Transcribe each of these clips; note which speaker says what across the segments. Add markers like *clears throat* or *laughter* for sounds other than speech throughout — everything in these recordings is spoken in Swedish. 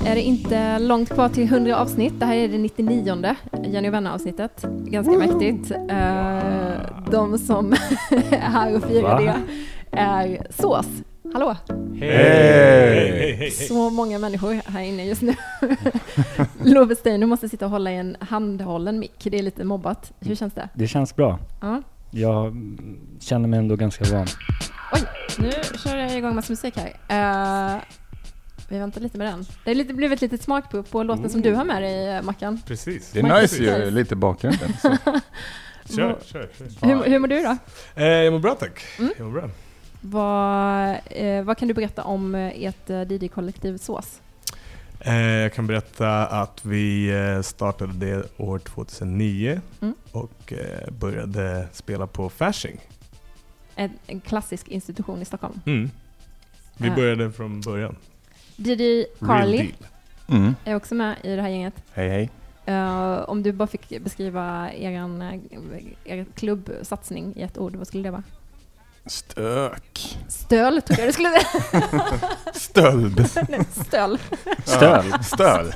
Speaker 1: Nu är det inte långt kvar till 100 avsnitt. Det här är det 99 Jenny och vänner-avsnittet. Ganska mäktigt. Eh, de som är här och firar
Speaker 2: Va?
Speaker 1: det är Sås. Hallå!
Speaker 2: Hej!
Speaker 1: Så många människor här inne just nu. *laughs* Love Steiner måste sitta och hålla i en handhållen mick. Det är lite mobbat. Hur känns det?
Speaker 2: Det känns bra.
Speaker 1: Ja.
Speaker 2: Jag känner mig ändå ganska van.
Speaker 1: Oj, nu kör jag igång massa musik här. Eh, vi väntar lite med den. Det har lite, blivit ett litet smakprov på låten som du har med dig, eh, Mackan.
Speaker 3: Precis.
Speaker 4: Det är nice ju, lite bakgrunden. *laughs* Så.
Speaker 3: Kör, kör, kör.
Speaker 1: Hur, hur mår du då?
Speaker 3: Eh, jag mår bra tack.
Speaker 1: Mm.
Speaker 3: Jag mår bra.
Speaker 1: Vad, eh, vad kan du berätta om eh, ert eh, DJ-kollektiv Sås?
Speaker 3: Eh, jag kan berätta att vi startade det år 2009
Speaker 1: Mm.
Speaker 3: och eh, började spela på Fasching.
Speaker 1: En, en klassisk institution i Stockholm.
Speaker 3: Mm. Vi
Speaker 1: Ja.
Speaker 3: började från början. Real
Speaker 1: Carly.
Speaker 4: Mm.
Speaker 1: är också med i det här gänget.
Speaker 4: Hej hej.
Speaker 1: Eh, om du bara fick beskriva eran, eh, er klubbsatsning i ett ord, vad skulle det vara?
Speaker 4: Stök.
Speaker 1: Stöl, tror jag det skulle *laughs*
Speaker 4: Stöld.
Speaker 1: Nej, Stöl.
Speaker 2: Stöl.
Speaker 4: Ja, stöl.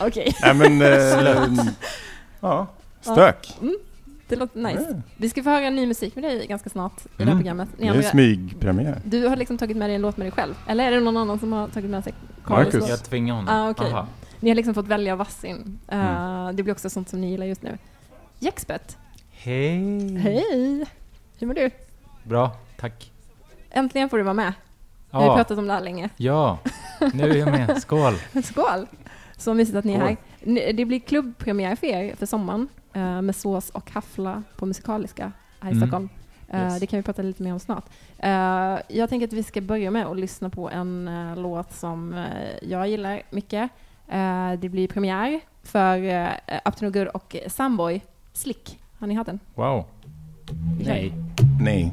Speaker 1: Okej,
Speaker 4: Nej men... Eh, ja. Stök.
Speaker 1: Det låter nice.
Speaker 4: Ja.
Speaker 1: Vi ska få höra ny musik med dig ganska snart i det här
Speaker 4: Mm.
Speaker 1: programmet. Ni
Speaker 4: Det är smygpremiär.
Speaker 1: du har liksom tagit med dig en låt med dig själv? Eller är det någon annan som har tagit med sig Carlys
Speaker 4: Marcus.
Speaker 1: låt?
Speaker 5: Jag tvingade honom.
Speaker 1: Ah.
Speaker 5: Aha.
Speaker 1: Ni har liksom fått välja varsin. Uh,
Speaker 4: Mm.
Speaker 1: Det blir också sånt som ni gillar just nu. Jexpet,
Speaker 5: Hej!
Speaker 1: hej! Hur mår du?
Speaker 5: Bra, tack.
Speaker 1: Äntligen får du vara med. Vi har
Speaker 5: Ja,
Speaker 1: pratat om det här länge.
Speaker 5: ja, nu är jag med. Skål! *laughs*
Speaker 1: Skål! Så mysigt att ni är här. Det blir klubbpremiär för er för sommaren eh, med sås och haffla på Musikaliska här i
Speaker 5: Mm.
Speaker 1: Stockholm. Eh,
Speaker 5: Yes.
Speaker 1: Det kan vi prata lite mer om snart. Eh, jag tänker att vi ska börja med att lyssna på en eh, låt som eh, jag gillar mycket. Eh, det blir premiär för uh, Up to No Good och Samboy, Slick. Har ni hört den?
Speaker 5: Wow. Nej.
Speaker 4: Nej.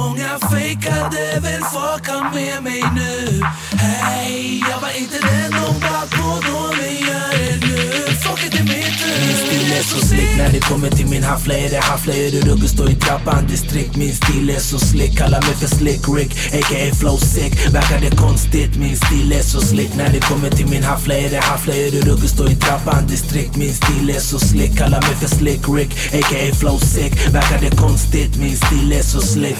Speaker 6: Många fejkade väl fucka med mig nu. Hej, jag var inte den de bad på då men jag nu är mitt Min stil är så slick när det kommer till min haffla Är det haffla är det rugg står stå i trappan distrikt Min stil är så slick, kalla mig för slick Rick A.k.a. flow sick, verkar det konstigt Min stil är så slick när det kommer till min haffla Är det haffla är det rugg står stå i trappan distrikt Min stil är så slick, kalla mig för slick Rick A.k.a. flow sick, verkar det konstigt Min stil är så slick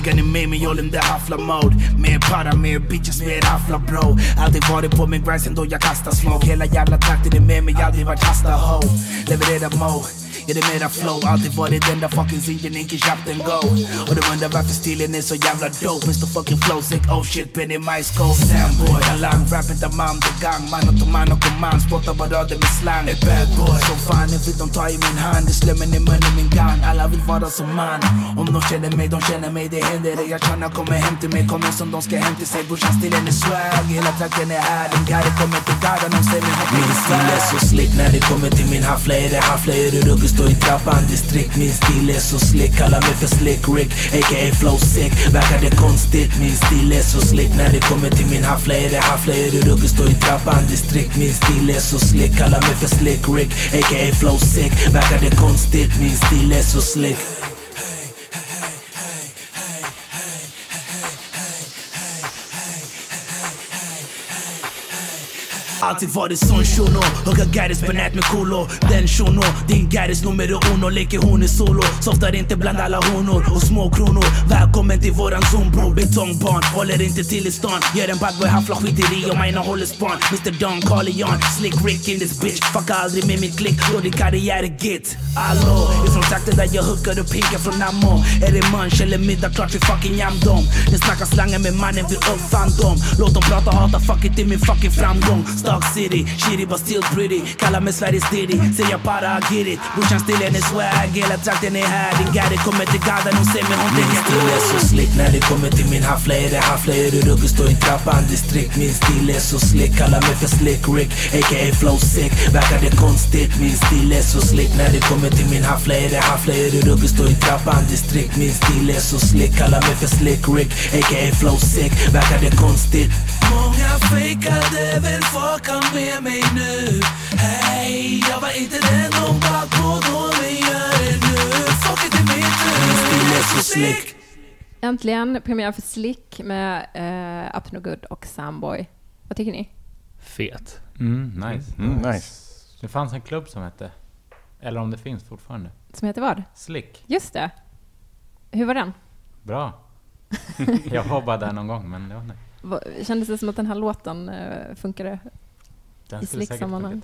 Speaker 6: hela ligan är med mig, all in the haffla mode. Mer para, mer bitches, mer haffla bro. Alltid varit på min grind sen då jag kastar smoke. Hela jävla trakten är med mig, aldrig varit hasta ho. Leverera mo är det mera flow, alltid varit den där fucking sidan, inte köpt en go. Och de undrar varför stilen är så jävla dope. Mr fucking flow sick, oh shit, pen in my skull Samboy, talang, rap inte man, det gang. Man och man och man, spottar bara rader med slang. Är bad boy, som fan, en vill de ta i min hand. Det slummen i munnen, min gun, alla vill vara som man. Om de känner mig, de känner mig, det händer. Jag tjena kommer hem till mig, kommer som de ska hem till sig. Brorsan stilen är swag, hela trakten är här. Den garden kommer till garden, de ser mig Min stil är så slick när det kommer till min haffla Är det haffla, är det rugg, Står i trappan distrikt Min stil är så slick, kalla mig för slick Rick A.k.a. flow sick, verkar det konstigt Min stil är så slick när det kommer till min haffla Är det haffla, är det ruggig? Står i trappan distrikt Min stil är så slick, kalla mig för slick Rick A.k.a. flow sick, verkar det konstigt Min stil är så slick Alltid varit sån shuno, hugga garis benät med kolo. Den shuno, din garis numero uno. Leker hon i solo, softar inte bland alla honor och små kronor. Välkommen till våran zon bror, betongbarn Håller inte till i stan, gör en bad boy haffla skiteri om mina håller span. Mr Don Carleon, slick Rick in this bitch. Fucka aldrig med mitt klick, då din karriär är git. Allå, ifrån trakten där jag hookar upp hinkar från Ammo Är det munch eller middag, klart vi fucking jam dem. Den snackar slangen med mannen, vi uppfann dem. Låt dem prata, hata, fuck it, det är min fucking framgång. Stock City. Shitty but still pretty. Kallar mig Sveriges Diddy Säger jag bara get it. Brorsan stilen är swag. Hela trakten är här Din gaddy kommer till gadan Hon ser mig hon tänker stil är så slick När det kommer till min haffla Är det haffla Är det ruggig Står i trappan distrikt. Min stil är så slick. Kallar mig för Slick Rick A.k.a. flow sick. Verkar det konstigt? Min stil är så slick När det kommer till min haffla Är det haffla Är det ruggig Står i trappan distrikt. Min stil är så slick. Kallar mig för Slick Rick A.k.a. flow sick. Verkar det konstigt? Många fejkade väl fucka med mig nu Hej, jag var inte den de bad på då Men gör det nu Fuck it, det vet du Min stil är så slick
Speaker 1: Äntligen premiär för Slick med uh, Up No Good och Samboy. Vad tycker ni?
Speaker 2: Fet.
Speaker 5: Mm, nice.
Speaker 4: Mm, nice.
Speaker 5: Det fanns en klubb som hette, eller om det finns fortfarande,
Speaker 1: Som heter vad?
Speaker 5: Slick.
Speaker 1: Just det. Hur var den?
Speaker 5: Bra. *laughs* jag var bara där någon gång, men det var nej.
Speaker 1: Va- Kändes det som att den här låten uh, funkade?
Speaker 5: Den
Speaker 1: I Slick-sammanhang.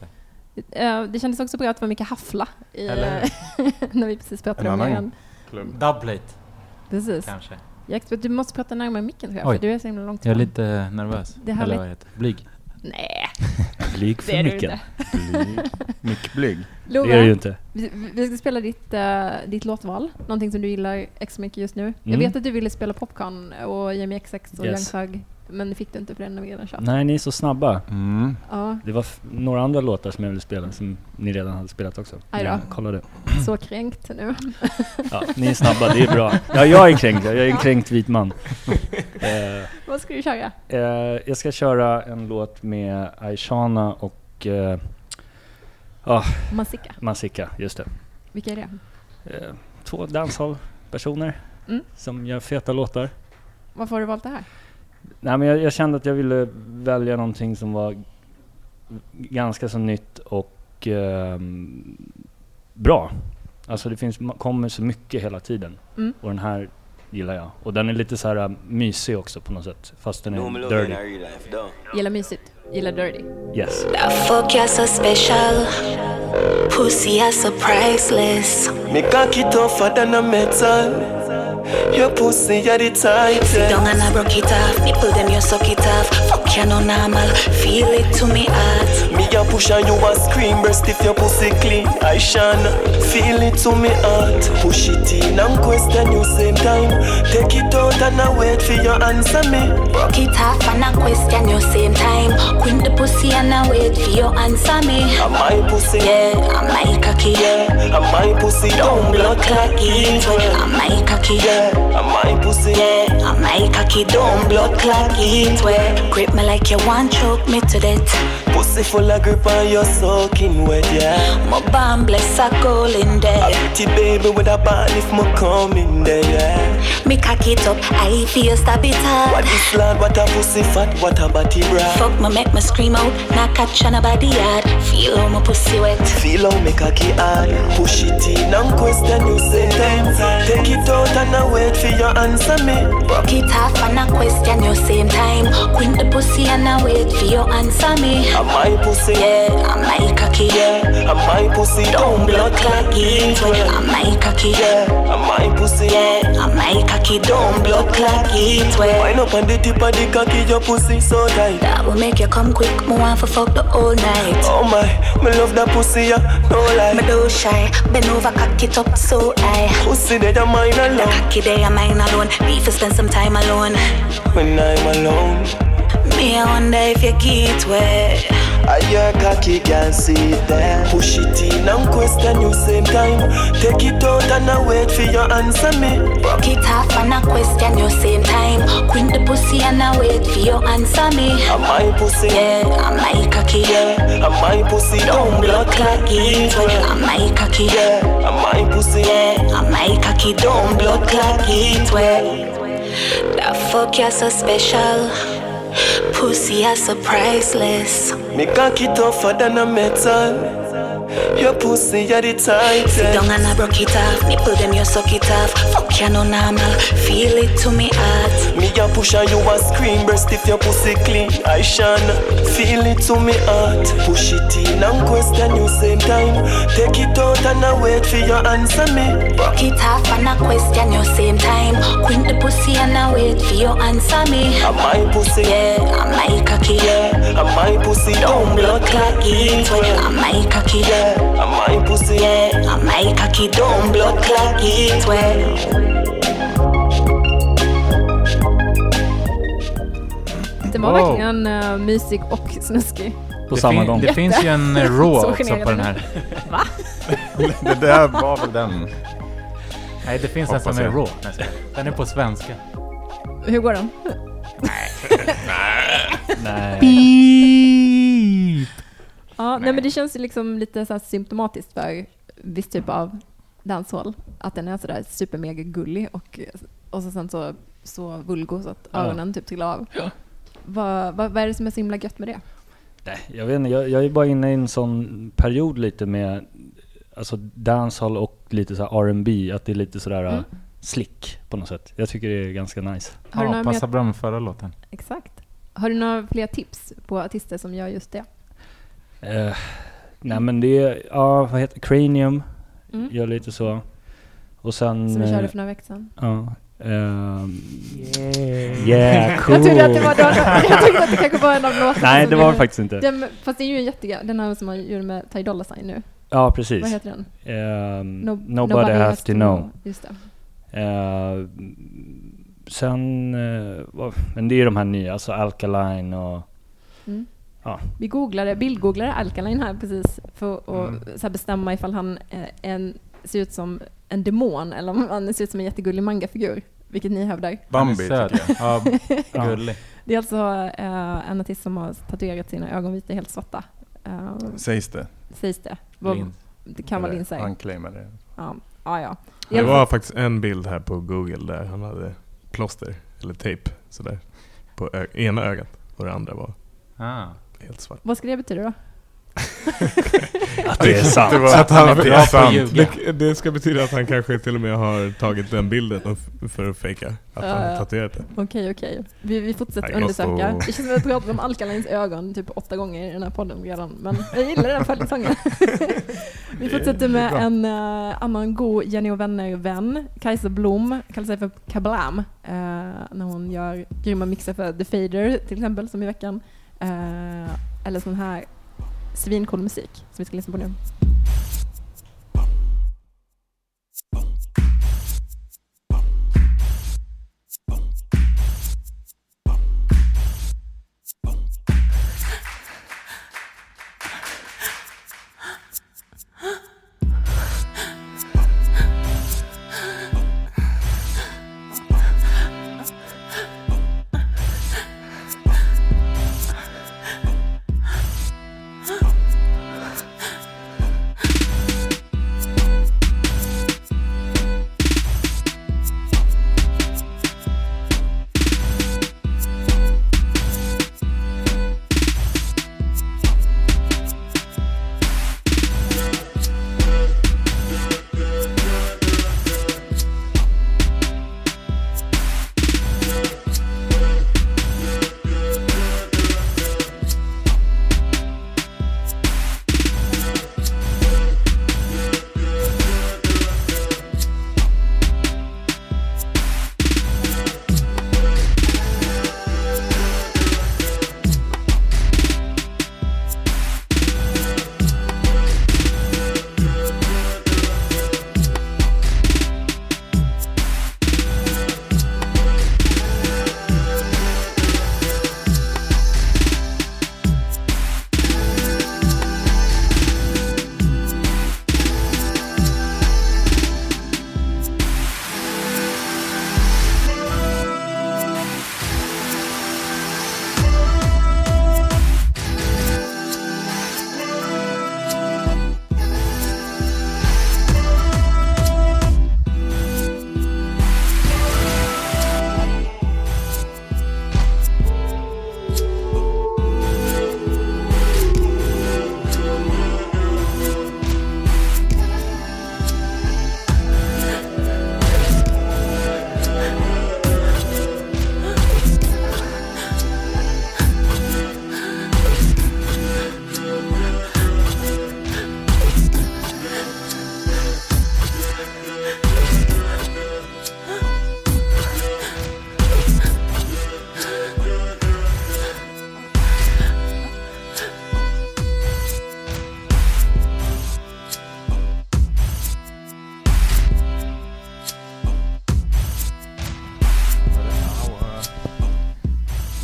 Speaker 1: Uh, det kändes också bra att det var mycket haffla i, *laughs* när vi precis pratade
Speaker 4: En
Speaker 1: om.
Speaker 4: Klubb.
Speaker 5: Dubplate,
Speaker 1: Precis.
Speaker 5: kanske.
Speaker 1: Jag, du måste prata närmare micken tror jag,
Speaker 5: Oj.
Speaker 1: för du är så himla långt
Speaker 5: Jag är
Speaker 1: fram.
Speaker 5: lite nervös.
Speaker 1: Det är
Speaker 5: eller vad heter det? Blyg.
Speaker 1: Nej, *laughs*
Speaker 2: Blyg för
Speaker 1: du.
Speaker 4: Blyg. Mickblyg.
Speaker 2: Det är det ju inte.
Speaker 1: vi, vi ska spela ditt, uh, ditt låtval, någonting som du gillar extra mycket just nu. Jag
Speaker 2: Mm.
Speaker 1: vet att du ville spela Popcorn och Jamie XX och
Speaker 2: Yes.
Speaker 1: Young Thug, men det fick du inte för den har vi redan kört.
Speaker 2: Nej, ni är så snabba.
Speaker 4: Mm.
Speaker 1: Ja,
Speaker 2: Det var några andra låtar som jag ville spela som ni redan hade spelat också.
Speaker 1: Aj då.
Speaker 2: Jag kollade.
Speaker 1: så kränkt nu. *laughs*
Speaker 2: Ja, ni är snabba, det är bra. Ja, jag är kränkt. Jag är en kränkt vit man. *laughs* Eh,
Speaker 1: Vad ska du köra?
Speaker 2: eh, jag ska köra en låt med Aishana och eh, ah,
Speaker 1: Masika,
Speaker 2: Masika, just det.
Speaker 1: vilka är det?
Speaker 2: Eh, två dancehall-personer
Speaker 1: Mm.
Speaker 2: som gör feta låtar.
Speaker 1: Varför har du valt det här?
Speaker 2: Nej, men jag, jag kände att jag ville välja någonting som var ganska så nytt och ehm, bra. Alltså det finns, kommer så mycket hela tiden.
Speaker 1: Mm.
Speaker 2: Och den här gillar jag. Och den är lite så här äh, mysig också på något sätt. Fast den
Speaker 7: No,
Speaker 2: är
Speaker 7: in
Speaker 2: dirty.
Speaker 1: Gillar mysigt, gillar dirty.
Speaker 2: Yes.
Speaker 8: Fuck you're so special. Pussy you're so priceless.
Speaker 7: Me cocky tougher than a metal. Your pussy you're the tightest.
Speaker 8: Down and I broke it off. Nipple them you suck it off. Fuck you no normal. Feel it to me heart.
Speaker 7: Me a push and you a scream breast if your pussy clean. I shine, feel it to me heart. Push it in and question you same time. Take it out and I wait for your answer me.
Speaker 8: Broke it off and I wait for you answer me.
Speaker 7: And my pussy,
Speaker 8: Yeah, I'm my cocky.
Speaker 7: yeah. And my pussy
Speaker 8: Don't blood clot
Speaker 7: clot
Speaker 8: it.
Speaker 7: it.
Speaker 8: I'm my cocky.
Speaker 7: Yeah. And my pussy,
Speaker 8: Yeah, I'm my cocky. Don't blood clot. Where grip me like you want choke me to death.
Speaker 7: Pussy full of grip and you're soaking wet, yeah.
Speaker 8: My bomb bless a goal in
Speaker 7: A
Speaker 8: there.
Speaker 7: pretty baby with a band if me come in there, yeah.
Speaker 8: Me cock it up, I feel stab it
Speaker 7: What
Speaker 8: hard.
Speaker 7: this lad, what a pussy fat, what a body bra.
Speaker 8: Fuck my make me scream out, not catch on a body yard. Feel how my pussy wet.
Speaker 7: Feel how me cocky hard Push it in and question you same time Take it out and I wait for your answer me
Speaker 8: Broke it off and I question you same time. Queen the pussy and I wait for your answer me.
Speaker 7: My pussy
Speaker 8: Yeah, I'm my cocky.
Speaker 7: Yeah And my pussy
Speaker 8: Don't blood clot it. I'm my cocky.
Speaker 7: Yeah And my pussy
Speaker 8: Yeah, I'm my cocky. Don't blood clot it.
Speaker 7: Wind up on the tip of the cocky Your pussy so tight
Speaker 8: That will make you come quick. Me want for fuck the whole night.
Speaker 7: Oh my Me love that pussy yeah No lie.
Speaker 8: Me do shy, bend over, cock it up so high.
Speaker 7: Pussy dead and mine
Speaker 8: The
Speaker 7: alone
Speaker 8: cocky day of mine alone. Need to spend some time alone.
Speaker 7: When I'm alone
Speaker 8: Me, I wonder if you get wet.
Speaker 7: I your cocky can see there Push it in and question you same time Take it out and I wait for your answer me
Speaker 8: Broke it off and I question you same time. Queen the pussy and I wait for you answer me.
Speaker 7: And my pussy
Speaker 8: Yeah, I'm my cocky.
Speaker 7: Yeah, and my pussy
Speaker 8: Don't blood clot it. I'm my cocky.
Speaker 7: Yeah, and my pussy.
Speaker 8: Yeah, I'm my cocky. Don't blood clot it. That fuck you're so special. Pussy you're so priceless.
Speaker 7: Me cocky tougher than a metal. Your pussy you're the tightest.
Speaker 8: Sit down and I broke it off. Nipple them you suck it off. Fuck you no normal. Feel it to me heart.
Speaker 7: Me a push and you a scream breast if your pussy clean. I shine, feel it to me heart. Push it in and question you same time. Take it out and I wait for your answer me.
Speaker 8: Broke it off and I question you same time. Quint the pussy and I wait for your answer me.
Speaker 7: And my pussy,
Speaker 8: Yeah, I'm my cocky.
Speaker 7: yeah. And my pussy
Speaker 8: Don't
Speaker 7: don't
Speaker 8: blood
Speaker 7: blood
Speaker 8: clot
Speaker 7: clot
Speaker 8: it
Speaker 7: it
Speaker 8: well.
Speaker 7: well.
Speaker 8: I'm my cocky.
Speaker 7: Yeah, and my pussy,
Speaker 8: Yeah, I'm my cocky. Don't blood clot it well.
Speaker 1: Den var
Speaker 5: Wow.
Speaker 1: verkligen uh, mysig och snuskig.
Speaker 2: På
Speaker 5: det,
Speaker 2: samma
Speaker 5: fin-
Speaker 2: gång.
Speaker 5: det finns ju en eh, rå *laughs*
Speaker 1: Så
Speaker 5: också på den
Speaker 1: är
Speaker 5: här. *laughs*
Speaker 4: Det där var väl den.
Speaker 5: Nej, det finns en
Speaker 4: Hoppas
Speaker 5: som är nästan. Den är på svenska.
Speaker 1: Hur går den?
Speaker 2: Nej. *laughs*
Speaker 1: Ja, nej men det känns ju liksom lite så här symptomatiskt för viss typ av dancehall. Att den är sådär supermega gullig och, och så sen så, så vulgo så att
Speaker 2: Ja.
Speaker 1: öronen typ trillar av. Vad, vad, vad är det som är så himla gött med det?
Speaker 2: Nej, jag vet inte, jag, jag är bara inne i en sån period lite med alltså dancehall och lite så här R&B att det är lite sådär
Speaker 1: Mm.
Speaker 2: uh, slick på något sätt. Jag tycker det är ganska nice.
Speaker 1: Har
Speaker 5: Ja, passar bra med förra låten.
Speaker 1: exakt. Har du några fler tips på artister som gör just det?
Speaker 2: Eh, nej men det är, ja vad heter Cranium,
Speaker 1: Mm.
Speaker 2: gör lite så. Och sen...
Speaker 1: Som vi körde
Speaker 2: eh,
Speaker 1: för några veckor sedan.
Speaker 2: Ja. ehm, yeah, *laughs* cool.
Speaker 1: Jag trodde att det var *laughs* jag trodde att det kanske var en av låtarna *laughs*
Speaker 2: Nej det var det faktiskt inte.
Speaker 1: Den, fast det är ju en jättegö... Den här som man gjorde med Ty Dolla Sign nu.
Speaker 2: Ja precis.
Speaker 1: Vad heter den?
Speaker 2: Ehm,
Speaker 1: No-
Speaker 2: nobody, has to know.
Speaker 1: Just det.
Speaker 2: Eh, sen, vad- men det är ju de här nya, alltså Alkaline och
Speaker 1: Mm.
Speaker 2: Ja.
Speaker 1: Vi googlade, bildgooglade Alkaline här precis för att
Speaker 4: Mm.
Speaker 1: bestämma ifall han eh, en, ser ut som en demon eller om han ser ut som en jättegullig mangafigur. Vilket ni hävdar.
Speaker 4: Bambi tycker jag.
Speaker 5: Ja,
Speaker 2: Ja.
Speaker 5: gullig.
Speaker 1: Det är alltså eh, en artist som har tatuerat sina ögonvitor helt svarta. Eh,
Speaker 4: Sägs det.
Speaker 1: sägs det. Vad-. Det kan vara linser.
Speaker 4: Han claimar det.
Speaker 1: Ja, ja. ja.
Speaker 3: Det var faktiskt en bild här på google där han hade plåster, eller tejp, sådär. På ö- ena ögat och det andra var
Speaker 5: Ah.
Speaker 3: Helt svart.
Speaker 1: Vad ska det betyda då? *laughs*
Speaker 2: Att det är sant.
Speaker 3: Det, var,
Speaker 4: Att han
Speaker 3: det,
Speaker 4: är sant.
Speaker 3: det, det ska betyda att han kanske till och med har tagit den bilden för att fejka att han har tatuerat det.
Speaker 1: Okej, okej. Vi, vi fortsätter
Speaker 3: jag
Speaker 1: undersöka. Det känns som att vi pratat om Alkalines ögon typ åtta gånger i den här podden redan. Men jag gillar den följdsången. *laughs* vi fortsätter med en eh, annan god Jenny och vänner-vän. Kajsa Blom, kallar sig för Kablam. eh, när hon gör grymma mixar för The Fader till exempel, som i veckan. Eh, eller sån här svincool musik som vi ska lyssna på nu.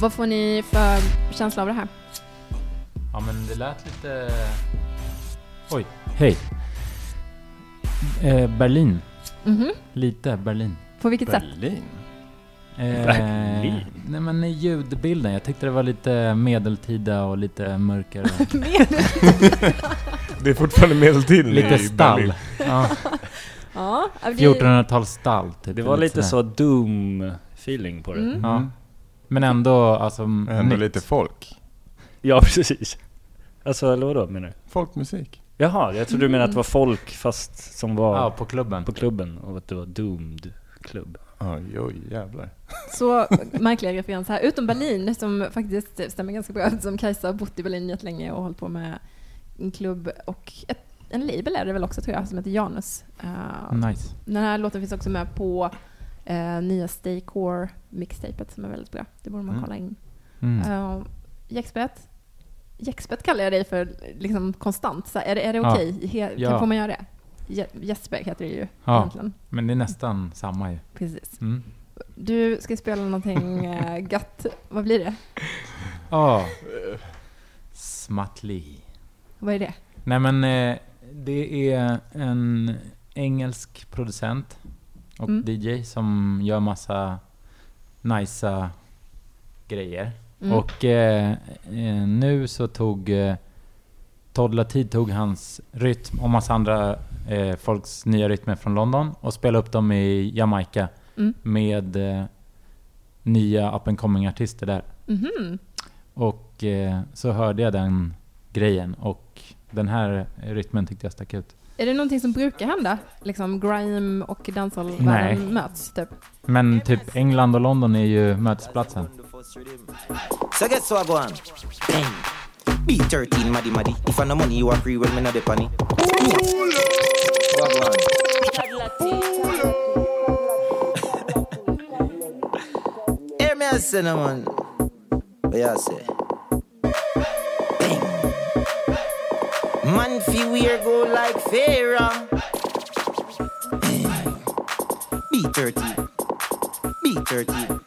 Speaker 1: Vad får ni för känsla av det här?
Speaker 5: Ja men det lät lite... Oj, hej. Eh, Berlin.
Speaker 1: Mhm.
Speaker 5: Lite Berlin.
Speaker 1: På vilket sätt?
Speaker 4: Berlin.
Speaker 5: Eh,
Speaker 2: Berlin?
Speaker 5: Nej men i ljudbilden. Jag tyckte det var lite medeltida och lite mörkare. *laughs* *laughs*
Speaker 3: Det är fortfarande medeltiden
Speaker 5: lite
Speaker 3: i
Speaker 5: stall. Ja,
Speaker 1: Ja, det-
Speaker 5: 1400-tals stall. Typ,
Speaker 2: Det var lite
Speaker 5: sådär.
Speaker 2: så Doom-feeling på det.
Speaker 1: Mm.
Speaker 5: Ja. Men ändå alltså
Speaker 4: Ändå
Speaker 5: nytt.
Speaker 4: lite folk.
Speaker 2: Ja, *laughs* precis. Alltså, eller vadå menar du?
Speaker 4: Folkmusik.
Speaker 2: Jaha, jag trodde du menade att det var folk fast som var
Speaker 5: Ja, på klubben.
Speaker 2: på klubben och att det var doomed klubb.
Speaker 4: Oj, oj, jävlar.
Speaker 1: Så *laughs* märkliga referenser här. Utom Berlin, som faktiskt stämmer ganska bra eftersom Kajsa har bott i Berlin jättelänge och hållit på med en klubb och ett, en label är det väl också tror jag, som heter Janus. Eh,
Speaker 5: Nice.
Speaker 1: Den här låten finns också med på eh, nya Stay Core mixtapet som är väldigt bra. Det borde man
Speaker 5: Mm.
Speaker 1: kolla in.
Speaker 5: Mm.
Speaker 1: Uh, Jexpet. Jexpet kallar jag dig för liksom konstant. Så är det, är det
Speaker 5: Ja.
Speaker 1: okej? He-
Speaker 5: Ja.
Speaker 1: Får man göra det? Je- Jesper heter det ju
Speaker 5: Ja.
Speaker 1: egentligen.
Speaker 5: Men det är nästan samma ju.
Speaker 1: Precis.
Speaker 5: Mm.
Speaker 1: Du ska spela någonting uh, gött. Vad blir det?
Speaker 5: Ja. Smattli.
Speaker 1: Vad är det?
Speaker 5: Nej men eh, det är en engelsk producent och
Speaker 1: Mm.
Speaker 5: DJ som gör massa nicea grejer.
Speaker 1: Mm.
Speaker 5: Och eh, eh, nu så tog eh, Toddla Tid tog hans rytm och massa andra eh, folks nya rytmer från London och spelade upp dem i Jamaica
Speaker 1: Mm.
Speaker 5: med eh, nya up and coming artister där.
Speaker 1: Mhm.
Speaker 5: Och eh, så hörde jag den grejen och den här rytmen tyckte jag stack ut.
Speaker 1: Är det någonting som brukar hända? Liksom grime och
Speaker 5: Nej.
Speaker 1: dancehall-världen möts, typ?
Speaker 5: Men typ England och London är ju mötesplatsen.
Speaker 9: So guess what go on? Bang. B13 maddy maddy. If I no money you are free, well me go on? *laughs* Hear me a say no man. What you say? Man fi wear go like. Bang. B13. B13.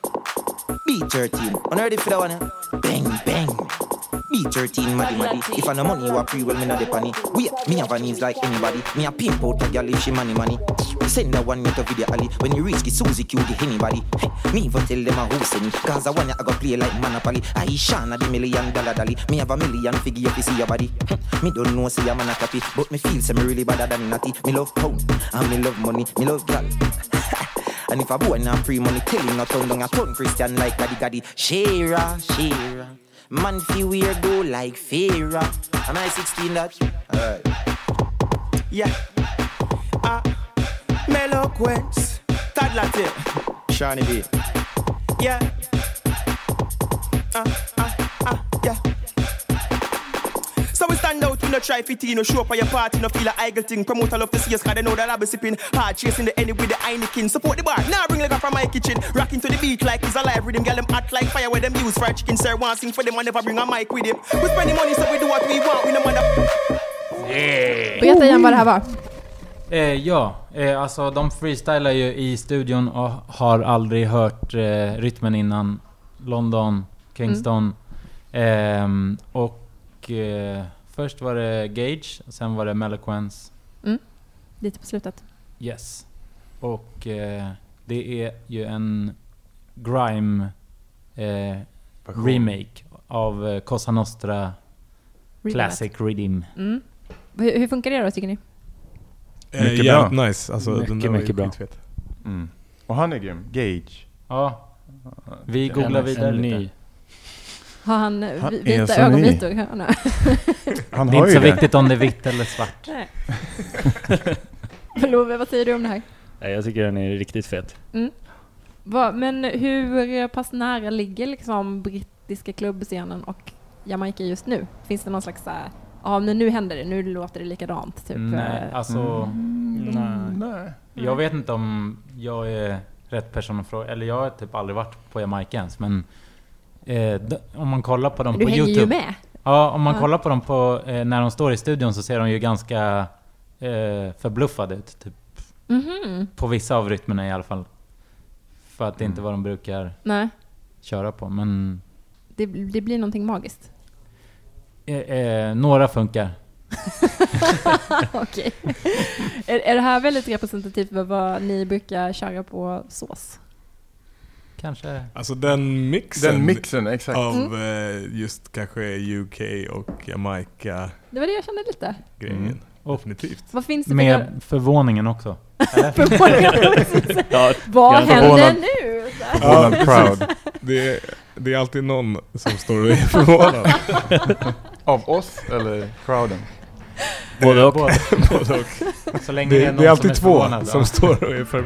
Speaker 9: B13. On ready for that one? Yeah? Bang, bang. B13, maddy, maddy. If I no money, you are free, well, me not the panny. Wait, me have a needs like anybody. Me a pimp out a girl if she money, money. Send that one to video alley. When you reach the Suzy Q, the anybody. Hey, me even tell them a who send me. Cause I want ya, I go play like Monopoly. I Shana the million dollar dolly. Me have a million figure if you see your body. Me don't know, say I'm a copy. But me feel say me really better than natty. Me love pound, and me love money. Me love girl. *laughs* And if a boy not free money, tell him not turn down a turn Christian like Gaddy Gaddy. Shira, Shira. Man fi wear go like Farah. Am I 16 that? Alright.
Speaker 10: Yeah. Ah, Meloquence. Toddler tip.
Speaker 9: Shawnee B.
Speaker 10: Yeah. Ah, ah, ah, yeah. So we stand out, we no try fit in, no show up on your party, no feel a idle thing. Promoter love to see us, cause they know that I be sipping hard, chasing the end with the Heineken. Support the bar, now bring liquor from my kitchen. Rocking to the beat like it's alive rhythm. Girl, them hot like fire where them use fried chicken. Sir, want sing for them and never bring a mic with him. We spend the money so we do what we want, we no matter.
Speaker 1: Berätta igen vad det här var.
Speaker 5: Eh, ja, eh, alltså de freestylar ju i studion och har aldrig hört eh, rytmen innan. London, Kingston. Och eh, först var det Gage, och sen var det Meloquence.
Speaker 1: Lite på slutet.
Speaker 5: Yes. Och eh, det är ju en grime eh, remake av eh, Cosa Nostra Classic Rhythm.
Speaker 1: Mm. Hur, hur funkar det då, tycker ni?
Speaker 3: Eh,
Speaker 4: Mycket
Speaker 3: jävligt
Speaker 4: bra.
Speaker 3: nice. Alltså,
Speaker 2: Mycket,
Speaker 3: den där
Speaker 2: mycket bra.
Speaker 4: Mm. Och han är grym. Gage.
Speaker 5: Ja, vi googlar vidare lite.
Speaker 2: ny.
Speaker 1: Har han, eh,
Speaker 4: Han
Speaker 1: vita ögonvitor? Han har.
Speaker 4: Han
Speaker 5: Det är inte så
Speaker 4: det.
Speaker 5: viktigt om det är vitt eller svart. *laughs*
Speaker 1: Nej. *laughs* Love, vad säger du om det här?
Speaker 2: Nej, jag tycker den är riktigt fet.
Speaker 1: Vad- men hur pass nära ligger liksom brittiska klubbscenen och Jamaica just nu? Finns det någon slags så ja men nu händer det, nu låter det likadant typ?
Speaker 5: Nej,
Speaker 1: eh,
Speaker 5: alltså...
Speaker 4: Mm,
Speaker 2: Nej.
Speaker 4: nej.
Speaker 5: Jag vet inte om jag är rätt person att fråga. Eller jag har typ aldrig varit på Jamaica ens, men... Eh, om man kollar på dem
Speaker 1: du
Speaker 5: på
Speaker 1: hänger
Speaker 5: Youtube.
Speaker 1: ju med.
Speaker 5: Ja, om man
Speaker 1: Ja.
Speaker 5: kollar på dem på, eh, när de står i studion så ser de ju ganska eh, förbluffade ut. Typ,
Speaker 1: Mhm.
Speaker 5: på vissa av rytmerna i alla fall. För att det inte är
Speaker 4: Mm.
Speaker 5: vad de brukar
Speaker 1: Nej.
Speaker 5: köra på. Men
Speaker 1: Det, det blir någonting magiskt.
Speaker 5: Eh, eh, några funkar. *laughs*
Speaker 1: Okej. är, är det här väldigt representativt för vad ni brukar köra på sås?
Speaker 5: Kanske.
Speaker 3: Alltså den mixen,
Speaker 4: Den mixen, exakt.
Speaker 3: av
Speaker 1: Mm.
Speaker 3: eh, just kanske UK och Jamaica
Speaker 1: Det var det jag kände lite.
Speaker 3: grejen.
Speaker 4: Mm.
Speaker 5: Och
Speaker 3: Definitivt.
Speaker 1: Vad finns det för...
Speaker 5: med förvåningen också. *laughs* *laughs*
Speaker 2: Ja,
Speaker 1: Vad
Speaker 2: jag är
Speaker 1: händer
Speaker 4: förvånad.
Speaker 1: nu? Så här.
Speaker 4: Förvånad proud.
Speaker 3: Det är, det är alltid någon som står och är förvånad.
Speaker 4: Av oss eller crowden? *laughs*
Speaker 2: Både och.
Speaker 5: Både, *laughs*
Speaker 3: Både och.
Speaker 5: så länge det,
Speaker 3: Det,
Speaker 5: är någon
Speaker 3: det är alltid
Speaker 5: som är
Speaker 3: två
Speaker 5: förvånad,
Speaker 3: som står och är för.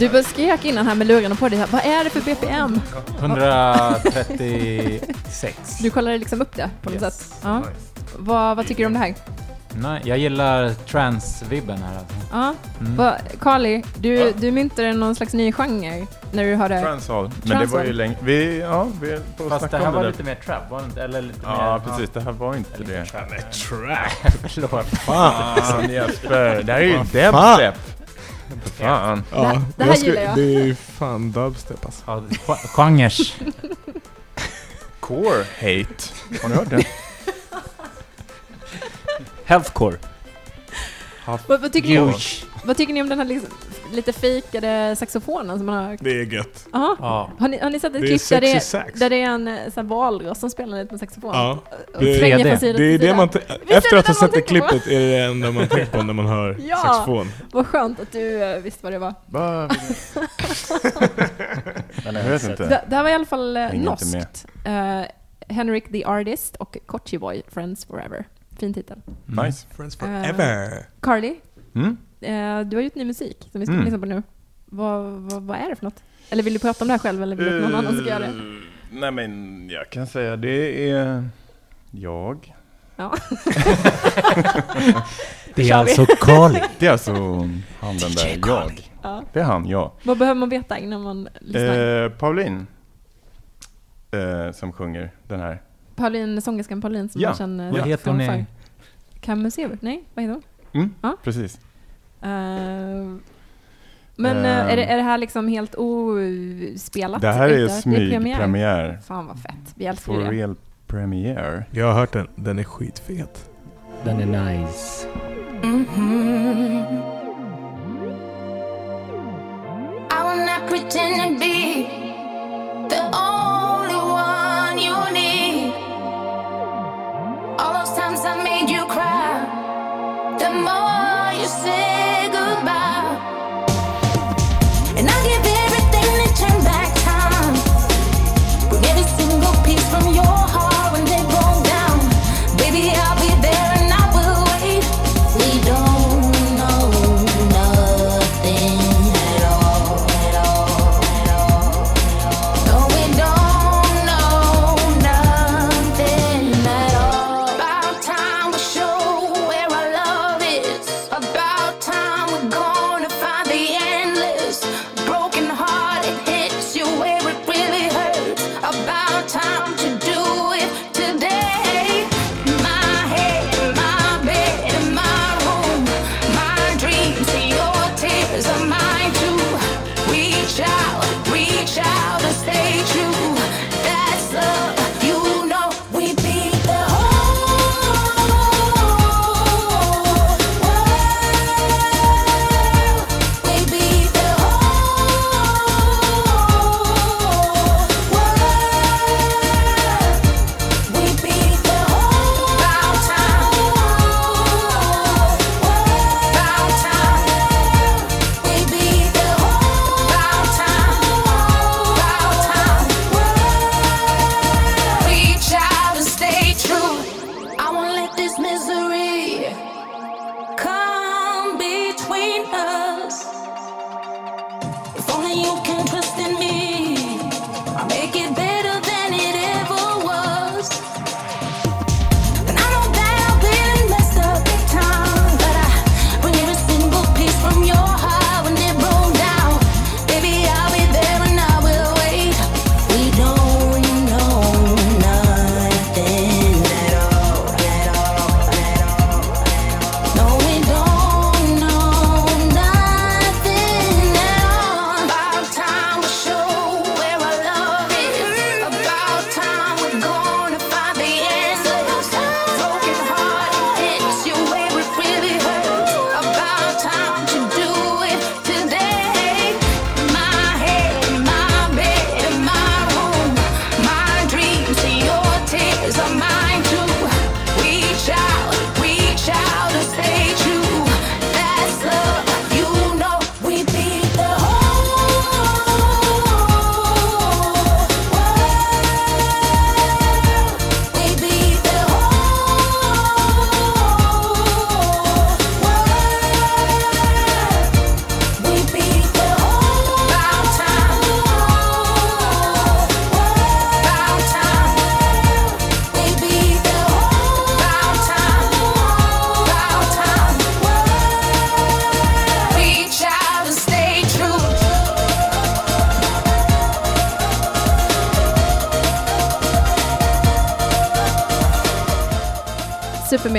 Speaker 1: Du bara skrek innan här med lurarna på dig. Vad är det för BPM?
Speaker 5: 136.
Speaker 1: Du kollade liksom upp det på något
Speaker 5: Yes.
Speaker 1: sätt? Ja. Vad, vad tycker du om det här?
Speaker 5: Nej, jag gillar trans-vibben här alltså.
Speaker 1: Ja.
Speaker 5: Mm.
Speaker 1: Va, Carly, du, du myntade någon slags ny genre när du hörde...
Speaker 4: Transall. Men det var ju länge... Vi, ja, vi är på att
Speaker 5: Fast det här
Speaker 4: om
Speaker 5: var
Speaker 4: det
Speaker 5: lite mer trap, var det inte? Eller lite
Speaker 4: Ja,
Speaker 5: mer...
Speaker 4: precis. Det här var inte det.
Speaker 5: trap.
Speaker 3: Trap! *laughs*
Speaker 5: Förlåt.
Speaker 4: Fan *laughs* Jesper, det här är ju dubstep. Fan.
Speaker 3: Ja,
Speaker 1: det här gillar jag.
Speaker 3: Det är ju fan dubstep alltså.
Speaker 5: Ja, ge- genres. *laughs*
Speaker 4: Core hate. Har ni hört det?
Speaker 2: Healthcore.
Speaker 1: Vad, vad, tycker ni, om- vad tycker ni om den här liksom, lite fejkade saxofonen som man har...
Speaker 3: Det är gött.
Speaker 5: Ja.
Speaker 1: Har ni, har ni sett ett
Speaker 3: Det är
Speaker 1: klipp där det, där det är en eh, sån här valross som spelar lite med saxofon?
Speaker 3: Ja.
Speaker 1: Och
Speaker 3: Det-
Speaker 1: svänger
Speaker 5: 3D.
Speaker 1: från sida
Speaker 3: Det är det man... Efter att ha sett det
Speaker 1: tänker på?
Speaker 3: klippet är det det enda man tänker på när man hör *laughs*
Speaker 1: Ja.
Speaker 3: saxofon.
Speaker 1: Vad skönt att du eh, visste vad det var. *laughs*
Speaker 4: Jag vet inte.
Speaker 1: Det, det här var i alla fall eh, norskt. Uh, Henrik the Artist och Kochi Boy, Friends Forever. Fin titel.
Speaker 4: Nice.
Speaker 3: Friends forever.
Speaker 1: Carly,
Speaker 4: Mm?
Speaker 1: Eh, du har gjort ny musik som vi ska
Speaker 4: Mm.
Speaker 1: lyssna på nu. Vad, vad, vad är det för något? Eller vill du prata om det här själv eller vill du att någon annan ska göra det?
Speaker 4: Eh, Nej men jag kan säga det är jag.
Speaker 1: Ja. *laughs* *laughs*
Speaker 5: Det är alltså Carly. *laughs*
Speaker 4: Det är alltså han den där, jag.
Speaker 1: ja.
Speaker 4: Det är han, ja.
Speaker 1: Vad behöver man veta innan man lyssnar?
Speaker 4: Eh, Pauline. Eh, som sjunger den här.
Speaker 1: Pauline, sångerskan Pauline som
Speaker 4: ja.
Speaker 1: man känner
Speaker 5: Vad heter hon?
Speaker 1: Camuseu? Nej, vad heter hon?
Speaker 4: Mm,
Speaker 1: Ja.
Speaker 4: precis.
Speaker 1: Eh, men um, är, det,
Speaker 4: ehm.
Speaker 1: är det här liksom helt ospelat?
Speaker 4: Det här är smygpremiär.
Speaker 1: Fan vad fett, vi älskar
Speaker 4: For
Speaker 1: det.
Speaker 4: real premiere.
Speaker 3: Jag har hört den, den är skitfet.
Speaker 2: Den är nice. Mm -hmm.
Speaker 8: I will not pretend to be the only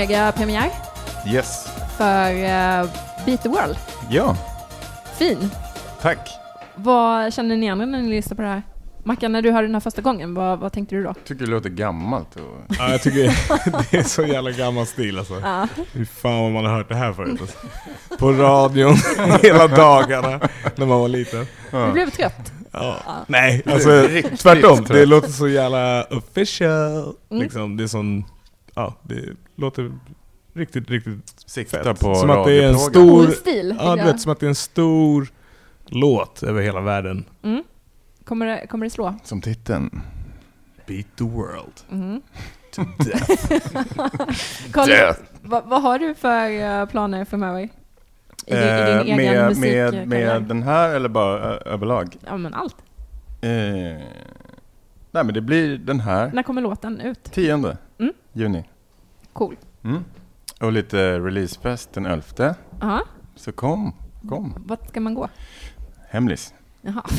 Speaker 1: supermega-premiär
Speaker 4: Yes.
Speaker 1: för uh, Beat the World.
Speaker 4: Ja,
Speaker 1: Fin.
Speaker 4: tack.
Speaker 1: Vad känner ni andra när ni lyssnar på det här? Mackan, när du hörde den här första gången, vad, vad tänkte du då?
Speaker 4: Tycker det låter gammalt. Och...
Speaker 3: Ja, jag tycker *laughs* det är så jävla gammal stil alltså.
Speaker 1: Ja.
Speaker 3: Hur fan vad man har hört det här förut alltså. På radion *laughs* hela dagarna när man var liten.
Speaker 1: Du blev trött?
Speaker 3: Ja.
Speaker 1: Ja.
Speaker 3: Nej, alltså
Speaker 4: är
Speaker 3: tvärtom. Det låter så jävla official.
Speaker 1: Mm.
Speaker 3: Liksom, det är sån, ja, det låter riktigt, riktigt
Speaker 4: Sikta
Speaker 3: fett.
Speaker 4: på
Speaker 3: Som att det är en stor,
Speaker 1: stil,
Speaker 3: ja, du vet, som att det är en stor låt över hela världen.
Speaker 1: Mm. Kommer, det, kommer det slå?
Speaker 4: Som titeln.
Speaker 3: Beat the world.
Speaker 1: Mm. *laughs*
Speaker 3: To death. *laughs*
Speaker 1: Carl,
Speaker 4: Death.
Speaker 1: vad, vad har du för eh, planer framöver? I, din- i
Speaker 4: Eh,
Speaker 1: din egen
Speaker 4: med,
Speaker 1: musikkarriär?
Speaker 4: med, med den här eller bara ö- överlag?
Speaker 1: Ja, men allt.
Speaker 4: Eh, nej men det blir den här.
Speaker 1: När kommer låten ut?
Speaker 4: 10
Speaker 1: Mm.
Speaker 4: juni.
Speaker 1: Cool.
Speaker 4: Mm. Och lite releasefest den 11.
Speaker 1: Ja.
Speaker 4: Så kom, kom.
Speaker 1: Vart ska man gå?
Speaker 4: Hemlis.
Speaker 1: Jaha. *laughs*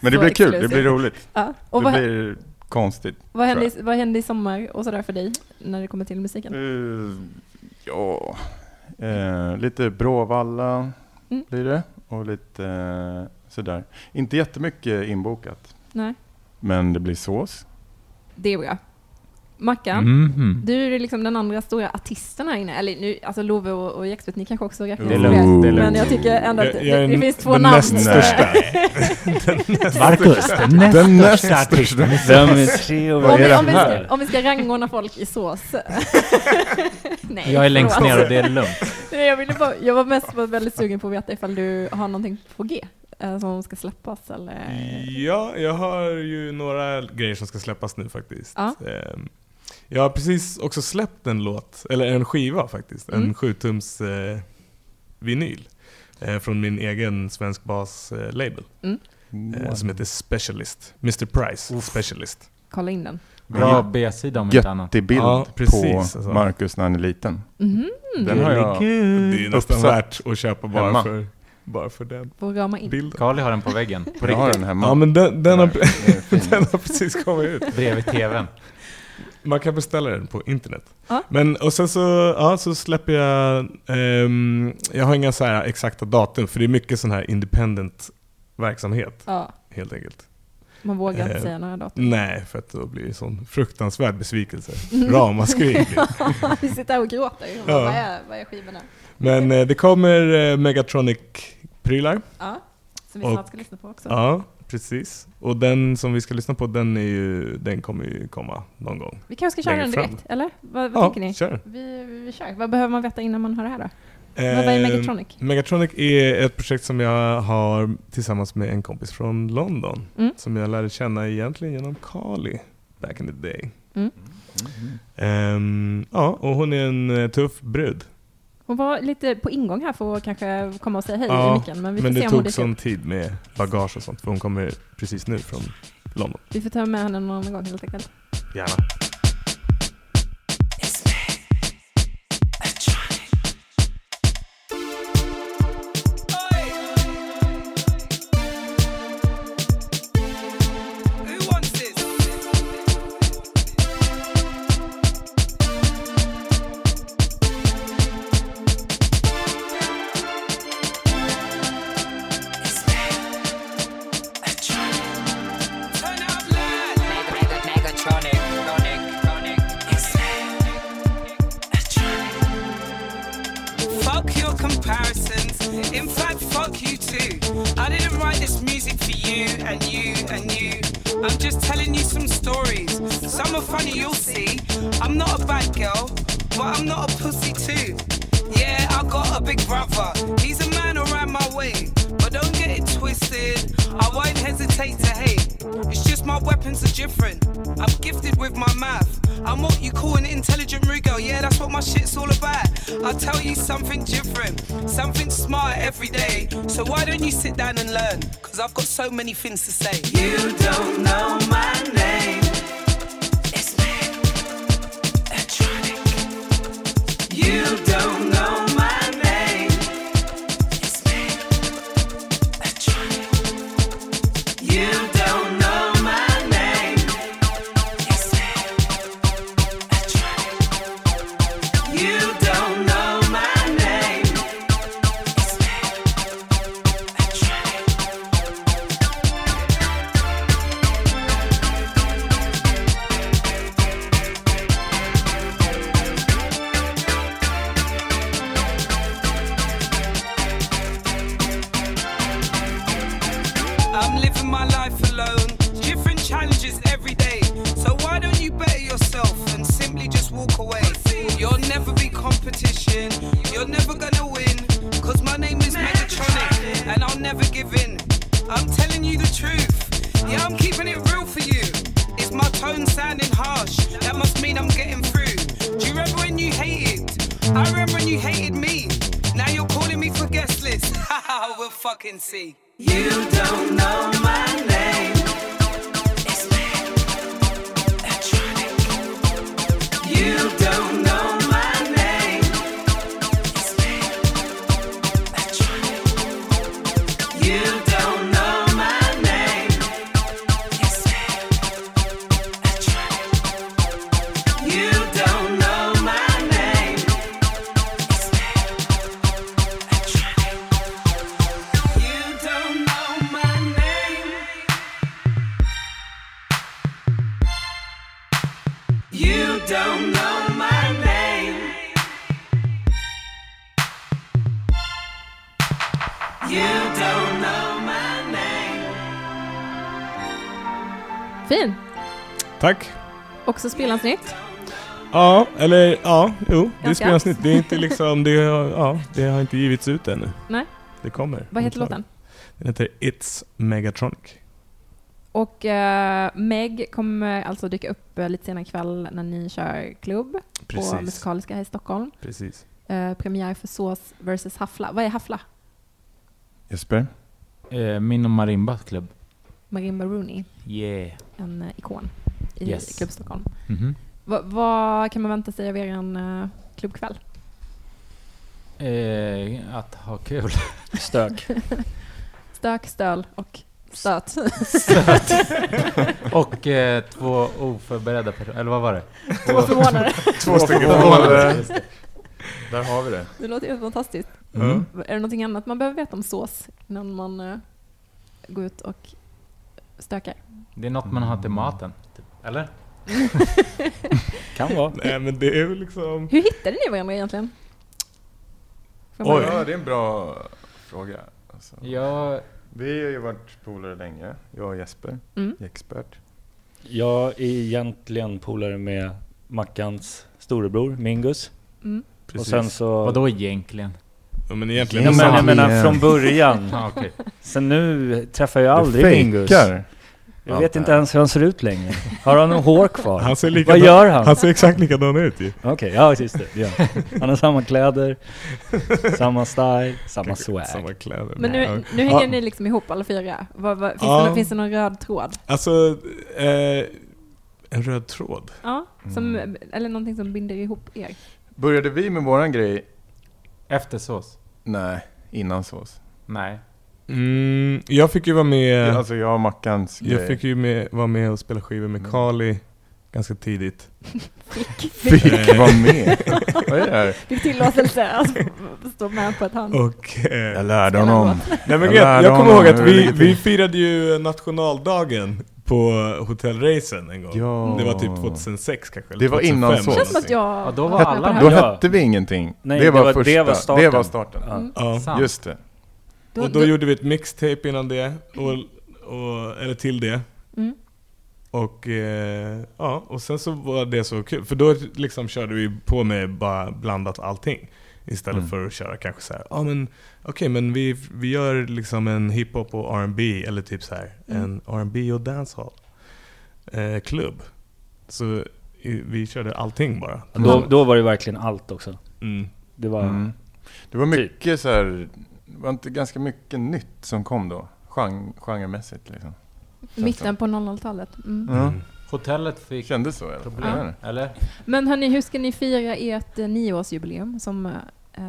Speaker 4: Men det
Speaker 1: Så
Speaker 4: blir kul, det
Speaker 1: exclusive.
Speaker 4: blir roligt.
Speaker 1: Ja. Och
Speaker 4: det
Speaker 1: vad,
Speaker 4: blir konstigt.
Speaker 1: vad, händer i, vad händer i sommar och sådär för dig när det kommer till musiken?
Speaker 4: Eh, ja, eh, lite Bråvalla
Speaker 1: Mm.
Speaker 4: blir det. Och lite eh, sådär. Inte jättemycket inbokat.
Speaker 1: Nej,
Speaker 4: Men det blir sås.
Speaker 1: det är bra. Mackan,
Speaker 5: Mhm.
Speaker 1: du är liksom den andra stora artisten här inne. Eller nu, alltså Love och, och Jexpert, ni kanske också räknas till
Speaker 5: lugnt, det
Speaker 1: Men jag tycker ändå att
Speaker 3: Jag- jag
Speaker 1: det, det finns två
Speaker 3: den
Speaker 1: namn.
Speaker 3: näst största. *laughs*
Speaker 5: Marcus, den
Speaker 4: Den
Speaker 5: näst största artisten.
Speaker 2: Vem är tre och
Speaker 1: Om
Speaker 4: Vad
Speaker 1: vi,
Speaker 4: är
Speaker 1: vi
Speaker 4: här?
Speaker 1: ska, om vi ska rangordna folk i sås. *laughs* Nej,
Speaker 5: Jag är längst ner och det är lugnt.
Speaker 1: Nej, Jag, ville bara, jag var mest bara väldigt sugen på att veta ifall du har någonting på G eh, som ska släppas eller?
Speaker 3: Ja, jag har ju några grejer som ska släppas nu faktiskt.
Speaker 1: Ja.
Speaker 3: Jag har precis också släppt en låt, eller en skiva faktiskt. En
Speaker 1: Mm.
Speaker 3: 7-tums eh, vinyl. Eh, från min egen svensk bas-label.
Speaker 1: Mm.
Speaker 3: Eh, som heter Specialist. Mr Price Specialist.
Speaker 1: Kolla in den.
Speaker 5: Bra B-sida om inte annat.
Speaker 4: Göttig bild
Speaker 3: Ja, precis,
Speaker 4: på
Speaker 3: alltså.
Speaker 4: Marcus när han är liten.
Speaker 1: Mhm.
Speaker 4: Den har jag
Speaker 3: Det är nästan värt att köpa bara
Speaker 4: hemma.
Speaker 3: för, bara för den
Speaker 1: rama in.
Speaker 3: bilden.
Speaker 5: Carly har den på väggen. På
Speaker 4: Jag har den hemma.
Speaker 3: Ja men den, den, har,
Speaker 4: Den fin. *laughs*
Speaker 3: den har precis kommit ut.
Speaker 5: Bredvid TVn.
Speaker 3: Man kan beställa den på internet.
Speaker 1: Ja.
Speaker 3: Men och sen så, ja, så släpper jag, ehm, jag har inga så här exakta datum för det är mycket sån här independent verksamhet
Speaker 1: Ja,
Speaker 3: helt enkelt.
Speaker 1: man vågar inte
Speaker 3: Eh,
Speaker 1: säga några datum.
Speaker 3: Nej, för att då blir det sån fruktansvärd besvikelse.
Speaker 1: Mm.
Speaker 3: Ramaskri. *laughs*
Speaker 1: Vi sitter här och gråter.
Speaker 3: Ja.
Speaker 1: Vad, är, vad är skivorna?
Speaker 3: Men eh, det kommer eh, Megatronic-prylar.
Speaker 1: Ja, som vi
Speaker 3: Och-
Speaker 1: snart ska lyssna på också.
Speaker 3: Ja, precis. Och den som vi ska lyssna på, den, är ju, den kommer ju komma någon gång.
Speaker 1: Vi kanske ska köra den
Speaker 3: fram.
Speaker 1: direkt, eller? Vad, vad
Speaker 3: Ja,
Speaker 1: tänker ni?
Speaker 3: kör.
Speaker 1: Vi, vi, vi kör. Vad behöver man veta innan man hör det här då? Vad är
Speaker 3: Eh,
Speaker 1: Megatronic?
Speaker 3: Megatronic är ett projekt som jag har tillsammans med en kompis från London.
Speaker 1: Mm.
Speaker 3: Som jag lärde känna egentligen genom Kali back in the day.
Speaker 1: Mm.
Speaker 3: Ehm, ja, och hon är en eh, tuff brud.
Speaker 1: Hon var lite på ingång här för att kanske komma och säga hej i
Speaker 3: Ja,
Speaker 1: micken, men vi får
Speaker 3: men
Speaker 1: se
Speaker 3: det
Speaker 1: om
Speaker 3: tog sån tid med bagage och sånt, för hon kommer precis nu från London.
Speaker 1: Vi får ta med henne någon annan gång helt enkelt.
Speaker 3: Gärna.
Speaker 11: Many things to say. You don't know my name.
Speaker 3: Tack.
Speaker 1: Också spelans nytt.
Speaker 3: Ja, eller ja, jo. Det är
Speaker 1: Ganska.
Speaker 3: spelansnitt. Det är inte liksom, det har, ja, det har inte givits ut ännu.
Speaker 1: Nej.
Speaker 3: Det kommer.
Speaker 1: Vad heter låten?
Speaker 3: Den heter It's Megatronic.
Speaker 1: Och eh, Meg kommer alltså dyka upp eh, lite senare ikväll när ni kör klubb
Speaker 3: Precis.
Speaker 1: på Musikaliska här i Stockholm.
Speaker 3: Precis.
Speaker 1: Eh, premiär för Sås vs Haffla. Vad är Haffla?
Speaker 4: Jesper?
Speaker 5: Eh, min och Marimbas klubb.
Speaker 1: Marimba Rooney,
Speaker 5: Yeah.
Speaker 1: en eh, ikon i
Speaker 5: Yes.
Speaker 1: Klubb Stockholm.
Speaker 5: Mhm.
Speaker 1: Va, vad kan man vänta sig av er en uh, klubbkväll?
Speaker 5: Eh, att ha kul. *laughs*
Speaker 2: Stök. *laughs*
Speaker 1: Stök, stöl och stöt.
Speaker 5: Stöt. *laughs* och eh, två oförberedda personer. Eller vad var det?
Speaker 1: Två förvånade.
Speaker 4: Två stycken förvånade. Där har vi det.
Speaker 1: Det låter helt fantastiskt.
Speaker 5: Mm.
Speaker 1: Är det någonting annat man behöver veta om sås innan man eh, går ut och stökar?
Speaker 5: Det är något man har till maten. Typ. Eller? *laughs*
Speaker 2: Kan vara.
Speaker 3: Nej men det är väl liksom...
Speaker 1: Hur hittade ni varandra egentligen?
Speaker 3: Oj.
Speaker 4: Ja, det är en bra fråga. Alltså.
Speaker 5: Ja,
Speaker 4: Vi har ju varit polare länge, jag och Jesper,
Speaker 1: Mm.
Speaker 4: expert.
Speaker 2: Jag är egentligen polare med Mackans storebror, Mingus.
Speaker 1: Mm.
Speaker 2: Och
Speaker 3: Precis.
Speaker 2: sen så...
Speaker 5: vadå egentligen?
Speaker 3: Ja, men egentligen...
Speaker 2: Ja, men jag menar från början. *laughs*
Speaker 5: Ah, okej.
Speaker 2: Sen nu träffar jag aldrig Mingus. Jag
Speaker 4: Ja,
Speaker 2: vet inte ens hur han ser ut längre. Har han någon hår kvar?
Speaker 3: Han ser
Speaker 2: Vad
Speaker 3: likadan,
Speaker 2: gör han?
Speaker 3: Han ser exakt likadan ut ju.
Speaker 2: Okej, ja just det. Ja. Han har samma kläder, samma style, samma swag.
Speaker 3: Samma kläder.
Speaker 1: Men nu, nu hänger
Speaker 3: Ja,
Speaker 1: ni liksom ihop alla fyra. Vad, vad, finns,
Speaker 3: Ja.
Speaker 1: det, någon- finns det någon röd tråd?
Speaker 3: Alltså, eh, en röd tråd.
Speaker 1: Ja, som,
Speaker 3: Mm.
Speaker 1: eller någonting som binder ihop er?
Speaker 4: Började vi med våran grej?
Speaker 5: Efter sås?
Speaker 4: Nej, innan sås.
Speaker 5: Nej.
Speaker 3: Mm, jag fick ju vara med...
Speaker 4: Alltså jag och Mackans grej.
Speaker 3: Jag fick ju med, vara med och spela skivor med
Speaker 4: Mm.
Speaker 3: Kali ganska tidigt.
Speaker 4: Fick vara med? Vad är det här?
Speaker 1: Fick tillåtelse att stå med på ett hörn.
Speaker 3: Och... Eh,
Speaker 4: Jag lärde honom.
Speaker 3: nej men
Speaker 4: Jag
Speaker 3: jag, kommer ihåg att vi, vi firade ju nationaldagen på Hotell Racen en gång.
Speaker 4: Ja.
Speaker 3: Det var typ 2006 kanske. eller
Speaker 4: Det var innan
Speaker 3: 2005.
Speaker 4: så.
Speaker 1: Det känns att jag...
Speaker 5: Ja, då var alla
Speaker 4: Då hette vi ingenting.
Speaker 2: Nej,
Speaker 4: det,
Speaker 2: det
Speaker 4: var
Speaker 2: var-
Speaker 4: första.
Speaker 2: det var starten.
Speaker 4: Det var starten.
Speaker 2: Ja.
Speaker 1: Mm.
Speaker 3: Ja.
Speaker 4: Just det.
Speaker 1: Då-
Speaker 3: Och då
Speaker 1: då-
Speaker 3: gjorde vi ett mixtape innan det, och, och, eller till det.
Speaker 1: Mm.
Speaker 3: Och, eh, ja, och sen så var det så kul, för då liksom körde vi på med bara blandat allting. Istället
Speaker 4: Mm.
Speaker 3: för att köra kanske så här, ja men okej men vi, vi gör liksom en hiphop och R&B eller typ så här
Speaker 1: Mm.
Speaker 3: en R&B och dancehall eh, klubb. Så i, vi körde allting bara.
Speaker 2: Då, då var det verkligen allt också.
Speaker 3: Mm.
Speaker 2: Det var...
Speaker 4: Mm. Det var mycket så här. Det var inte ganska mycket nytt som kom då? Gen, genremässigt liksom.
Speaker 1: Mitten på 00-talet. Mm.
Speaker 4: Ja.
Speaker 5: Hotellet fick
Speaker 4: Kändes så fall.
Speaker 5: problem, eller?
Speaker 1: Men hörni, hur ska ni fira ert eh, nioårsjubileum som eh,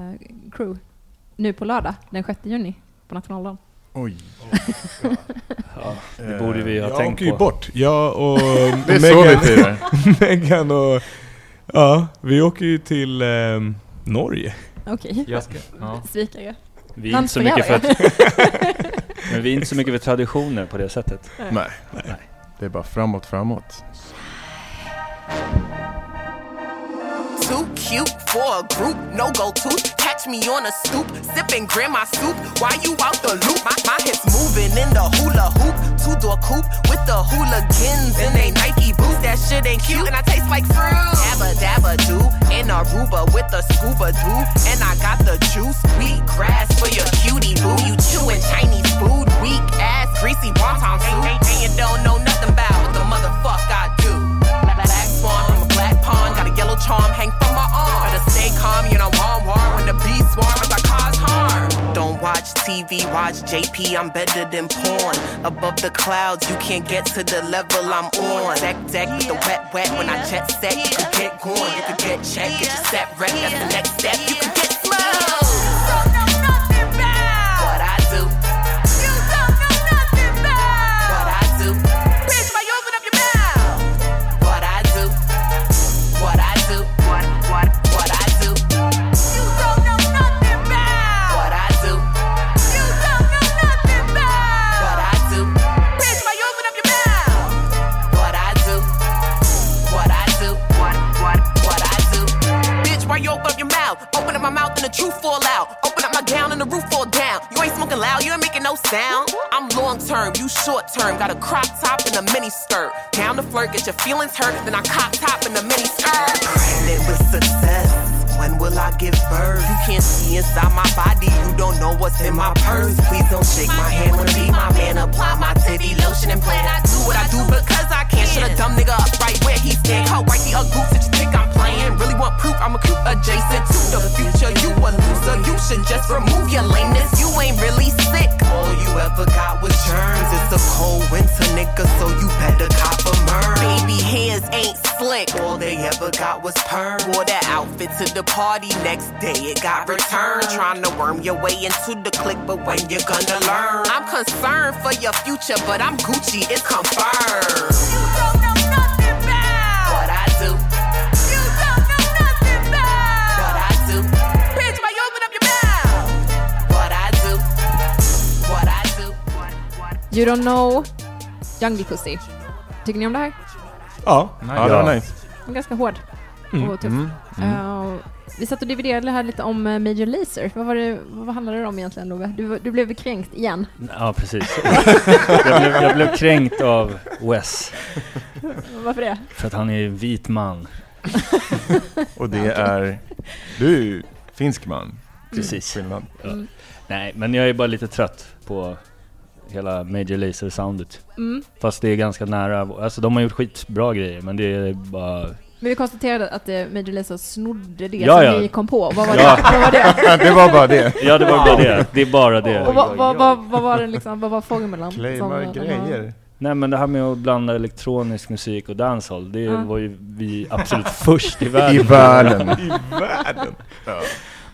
Speaker 1: crew? Nu på lördag, den 6 juni, på nationaldagen.
Speaker 4: Oj. *laughs*
Speaker 2: Ja, det borde vi ha
Speaker 3: jag
Speaker 2: tänkt
Speaker 3: åker ju
Speaker 2: på.
Speaker 3: bort. Jag och *laughs*
Speaker 4: Det firar. *laughs*
Speaker 3: Megan och... Ja, vi åker ju till eh, Norge.
Speaker 1: Okej.
Speaker 5: Jag ja.
Speaker 1: Svikare.
Speaker 2: Vi är inte så mycket för *laughs* men vi är inte så mycket för traditioner på det sättet.
Speaker 4: Nej. Det är bara framåt, framåt.
Speaker 12: Too cute for a group, no go to. Catch me on a stoop, sipping grandma soup. Why you out the loop? My, my hips moving in the hula hoop, two door coupe with the hooligans in they Nike boots. That shit ain't cute, and I taste like fruit. Dabba dabba do in Aruba with a scuba do, and I got the juice, sweet grass for your cutie boo. You chewing Chinese food, weak ass, greasy wonton soup, and you don't know nothing TV, watch JP, I'm better than porn. Above the clouds, you can't get to the level I'm on. Deck deck with the wet wet when I jet set, you can get going, you can get checked, get your set wrecked, that's the next step, you can get you short term. Got a crop top and a mini skirt. Down to flirt, get your feelings hurt. Then I cop top and a mini skirt. Pregnant with success. When will I give birth? You can't see inside my body, you don't know what's in my purse. Please don't shake my hand when be my man. Apply my titty lotion and plan. I do what I do because I Shut a dumb nigga up right where he stand. How right the a goose that you think I'm playing. Really want proof? I'm a cute adjacent to the future. You a loser. You should just remove your lameness. You ain't really sick. All you ever got was germs. It's a cold winter, nigga, so you better cop a merm. Baby hairs ain't slick. All they ever got was perm. Wore that outfit to the party. Next day it got returned. Trying to worm your way into the clique, but when you gonna learn? I'm concerned for your future, but I'm Gucci. It's confirmed. You
Speaker 1: don't know Jungle Pussy. Tycker ni om det här?
Speaker 3: Ja.
Speaker 4: Ja, det var nice.
Speaker 1: Den är ganska hård
Speaker 3: Mm.
Speaker 1: och tuff.
Speaker 4: Mm.
Speaker 1: Uh, vi satt och dividerade här lite om eh, Major Lazer. Vad, var det, vad handlade det om egentligen Love? Du, du blev kränkt igen.
Speaker 2: Ja, precis. *laughs* jag, blev, jag blev kränkt av Wes.
Speaker 1: Varför det?
Speaker 2: För att han är en vit man. *laughs*
Speaker 4: Och det är... Du är finsk man.
Speaker 2: Precis.
Speaker 4: Skillnad.
Speaker 2: Ja.
Speaker 1: Mm.
Speaker 2: Nej, men jag är bara lite trött på hela Major Lazer-soundet.
Speaker 1: Mm.
Speaker 2: Fast det är ganska nära. Alltså de har gjort skitbra grejer, men det är bara...
Speaker 1: Men vi konstaterade att eh, Major Lazer snodde det
Speaker 2: Ja,
Speaker 1: som
Speaker 2: ja.
Speaker 1: ni kom på. Vad var
Speaker 2: Ja.
Speaker 1: det? Vad var det? *laughs*
Speaker 4: Det var bara det.
Speaker 2: Ja, det var bara det. Det är bara det.
Speaker 1: Och vad, vad, vad, vad var det liksom, vad var formulan?
Speaker 4: Claima grejer.
Speaker 2: Nej men det här med att blanda elektronisk musik och dancehall, det
Speaker 1: Ja.
Speaker 2: var ju vi absolut *laughs* först i världen.
Speaker 4: I världen. *laughs*
Speaker 3: I världen.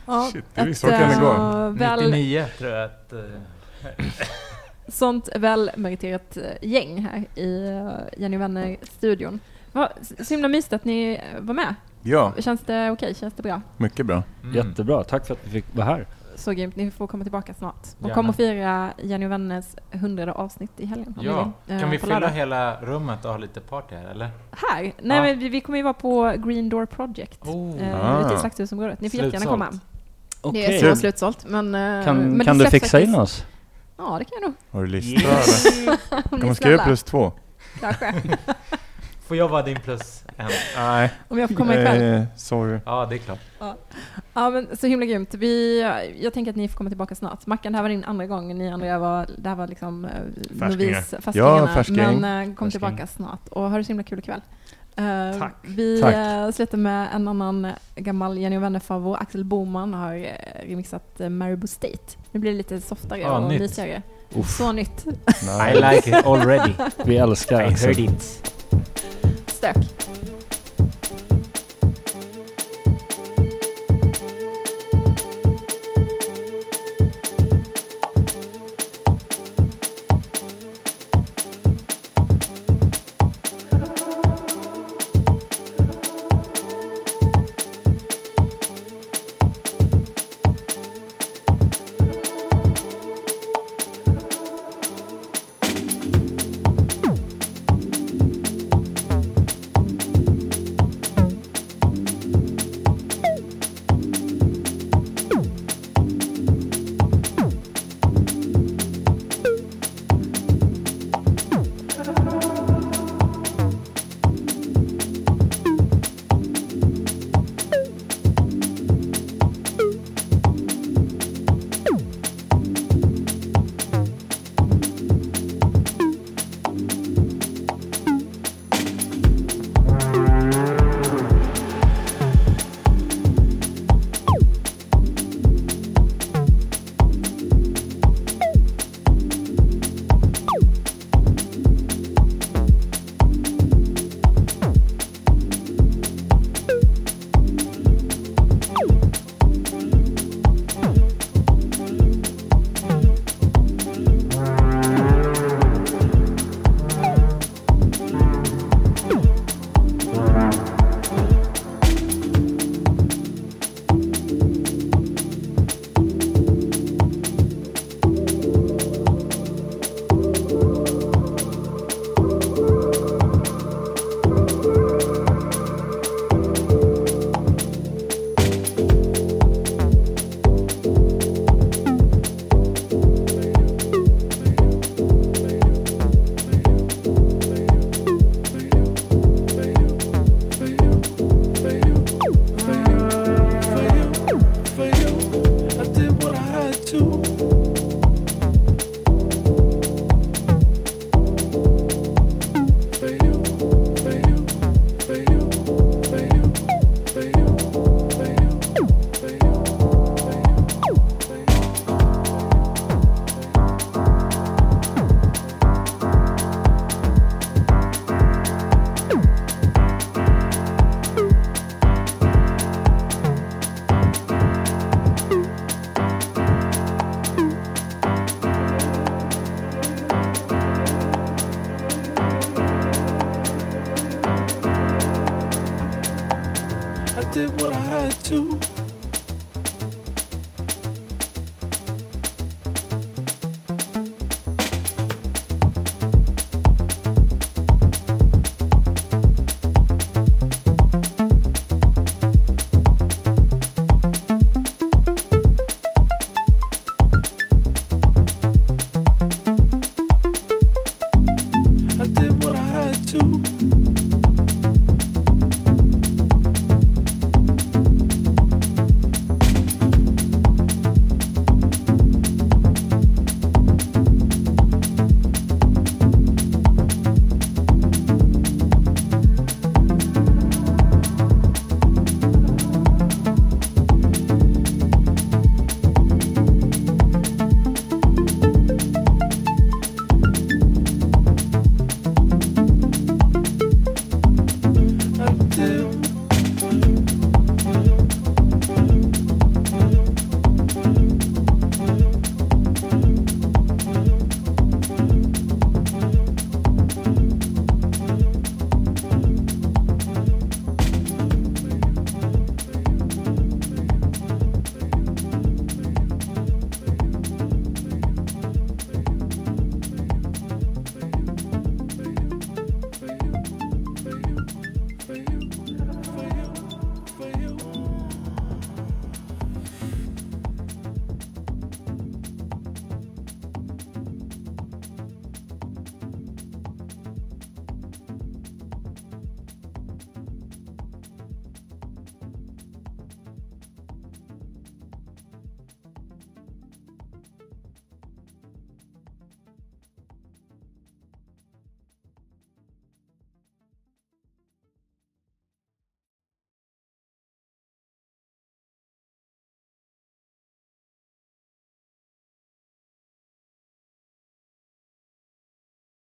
Speaker 4: Ja.
Speaker 3: Shit, det visste
Speaker 4: Så kan det gå.
Speaker 1: eh, väl,
Speaker 5: 99 tror jag att... *clears throat*
Speaker 1: sånt välmeriterat eh, gäng här i eh, Jenny Vänner-studion. Vad- Så himla mysigt att ni eh, var med.
Speaker 4: Ja,
Speaker 1: Känns det okej? Känns det bra?
Speaker 4: mycket bra.
Speaker 5: mm.
Speaker 2: Jättebra, tack för att vi fick vara här.
Speaker 1: Så grymt. Ni får komma tillbaka snart. Och
Speaker 5: Gärna.
Speaker 1: kom och fira Jenny och Vänners hundrade avsnitt i helgen.
Speaker 5: Ja,
Speaker 1: eh,
Speaker 5: kan vi fylla
Speaker 1: lördag.
Speaker 5: hela rummet och ha lite party här eller?
Speaker 1: Här? Nej
Speaker 5: Ja.
Speaker 1: men vi, vi kommer ju vara på Green Door Project.
Speaker 5: Oh.
Speaker 1: Eh,
Speaker 4: Ah.
Speaker 1: ute i Slakthusområdet. Ni får jättegärna komma.
Speaker 2: Okej.
Speaker 1: Det är så slutsålt. Men,
Speaker 2: Kan,
Speaker 1: men
Speaker 2: kan du fixa in
Speaker 1: faktiskt-
Speaker 2: oss?
Speaker 1: Ja, det kan jag nog.
Speaker 4: Har du lista eller? Kan man *laughs* skriva plus två?
Speaker 1: Kanske. *laughs*
Speaker 5: Får jag vara din plus en?
Speaker 4: Nej.
Speaker 1: Om jag får komma ikväll.
Speaker 4: Eh, sorry.
Speaker 5: Ja, det är klart.
Speaker 1: Ja men så himla grymt. Vi, jag tänker att ni får komma tillbaka snart. Mackan, det här var din andra gång. Ni andra var, det här var liksom eh,
Speaker 3: Färskingar.
Speaker 1: novis-färskingarna.
Speaker 4: Ja, färsking.
Speaker 1: Men eh, kom
Speaker 2: Färsking.
Speaker 1: tillbaka snart. Och ha det så himla kul ikväll. Eh,
Speaker 3: Tack.
Speaker 1: Vi
Speaker 4: Tack.
Speaker 1: eh, slutar med en annan gammal Jenny och vänner-favorit. Axel Boman har eh, remixat Marabou State. Nu blir det lite softare
Speaker 5: Ja,
Speaker 1: och
Speaker 5: nytt.
Speaker 1: mysigare.
Speaker 2: Uff,
Speaker 1: Så nytt.
Speaker 5: I like it already. *laughs*
Speaker 2: vi älskar
Speaker 5: I
Speaker 2: Axel.
Speaker 5: heard it.
Speaker 1: Stök.